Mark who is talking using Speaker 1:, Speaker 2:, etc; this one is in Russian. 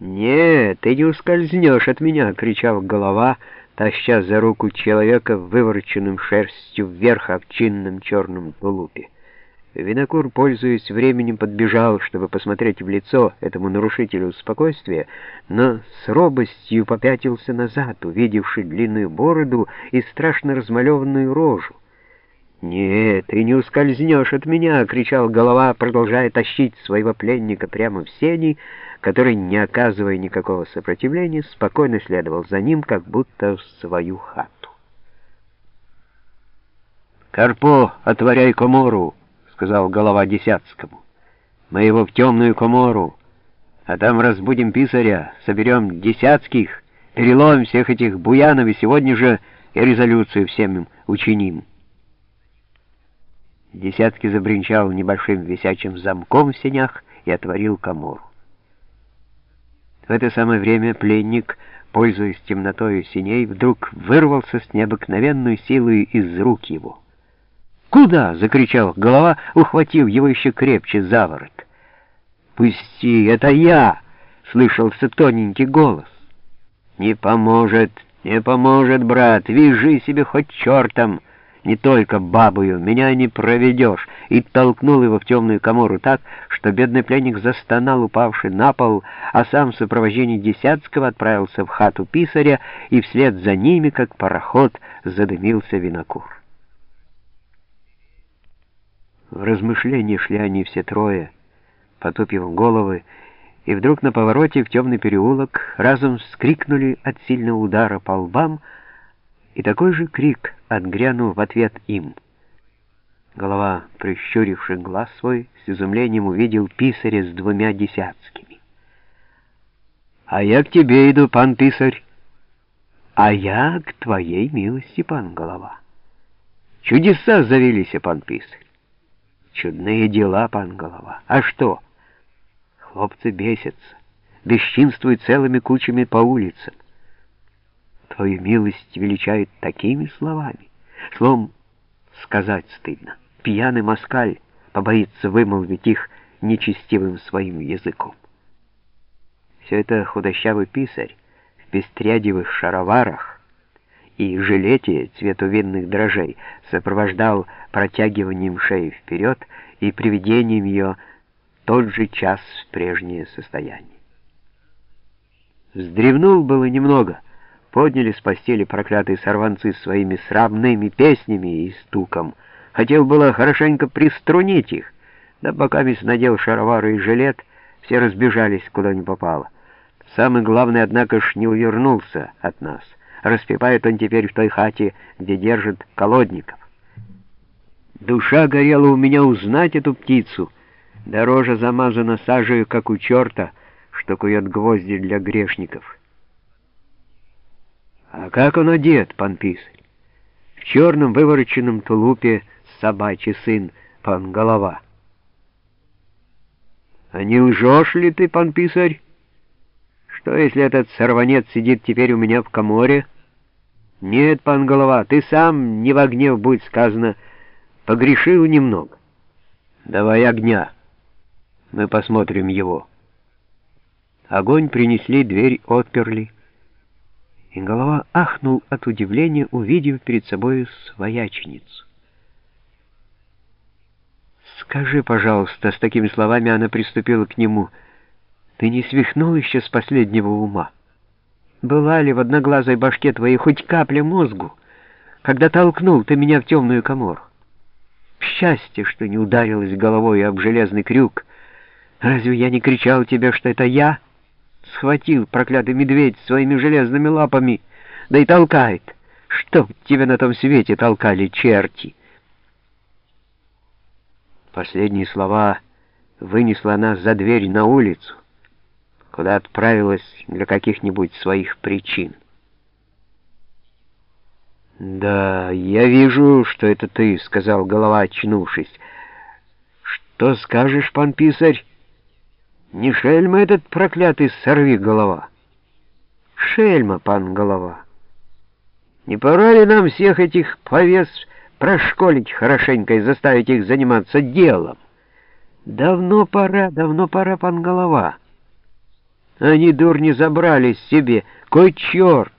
Speaker 1: «Нет, ты не ускользнешь от меня!» — кричал голова, таща за руку человека вывороченным шерстью вверх овчинном черном тулупе. Винокур, пользуясь временем, подбежал, чтобы посмотреть в лицо этому нарушителю спокойствия, но с робостью попятился назад, увидевший длинную бороду и страшно размалеванную рожу. «Нет, ты не ускользнешь от меня!» — кричал голова, продолжая тащить своего пленника прямо в сени, который, не оказывая никакого сопротивления, спокойно следовал за ним, как будто в свою хату. «Карпо, отворяй комору!» — сказал голова Десятскому. «Мы его в темную комору, а там разбудим писаря, соберем Десятских, переломим всех этих буянов и сегодня же и резолюцию всем им учиним». Десятки забринчал небольшим висячим замком в сенях и отворил комору. В это самое время пленник, пользуясь темнотой синей, вдруг вырвался с необыкновенной силой из рук его. «Куда?» — закричал голова, ухватив его еще крепче за ворот. «Пусти, это я!» — слышался тоненький голос. «Не поможет, не поможет, брат, вяжи себе хоть чертом!» Не только бабою, меня не проведешь, и толкнул его в темную комору так, что бедный пленник застонал, упавший на пол, а сам в сопровождении Десятского отправился в хату писаря, и вслед за ними, как пароход, задымился винокур. В размышления шли они все трое, потупив головы, и вдруг на повороте в темный переулок разом вскрикнули от сильного удара по лбам, и такой же крик отгрянул в ответ им. Голова, прищуривший глаз свой, с изумлением увидел писаря с двумя десятскими. «А я к тебе иду, пан писарь!» «А я к твоей милости, пан голова!» «Чудеса завелись, пан писарь!» «Чудные дела, пан голова! А что?» «Хлопцы бесятся, бесчинствуют целыми кучами по улицам твою милость величает такими словами. Словом, сказать стыдно. Пьяный москаль побоится вымолвить их нечестивым своим языком. Все это худощавый писарь в пестрядевых шароварах и жилете цвету винных дрожжей сопровождал протягиванием шеи вперед и приведением ее тот же час в прежнее состояние. Вздревнул было немного — Подняли с постели проклятые сорванцы своими срамными песнями и стуком. Хотел было хорошенько приструнить их, да пока мисс надел шаровары и жилет, все разбежались, куда не попало. Самый главный, однако ж, не увернулся от нас. Распевает он теперь в той хате, где держит колодников. Душа горела у меня узнать эту птицу. Дорожа замазана сажей, как у черта, что кует гвозди для грешников». А как он одет, пан писарь? В черном вывороченном тулупе собачий сын, пан голова. А не лжешь ли ты, пан писарь? Что, если этот сорванец сидит теперь у меня в коморе? Нет, пан голова, ты сам, не в гнев, будь сказано, погрешил немного. Давай огня, мы посмотрим его. Огонь принесли, дверь отперли и голова ахнул от удивления, увидев перед собой свояченицу. «Скажи, пожалуйста», — с такими словами она приступила к нему, — «ты не свихнул еще с последнего ума? Была ли в одноглазой башке твоей хоть капля мозгу, когда толкнул ты меня в темную комору? Счастье, что не ударилась головой об железный крюк. Разве я не кричал тебе, что это я?» Схватил проклятый медведь своими железными лапами, да и толкает. Чтоб тебя на том свете толкали черти. Последние слова вынесла она за дверь на улицу, куда отправилась для каких-нибудь своих причин. «Да, я вижу, что это ты», — сказал голова, очнувшись. «Что скажешь, пан писарь?» Не шельма этот проклятый сорви голова. Шельма, пан голова. Не пора ли нам всех этих повес прошколить хорошенько и заставить их заниматься делом? Давно пора, давно пора, пан голова. Они, дурни, забрали себе. Кой черт!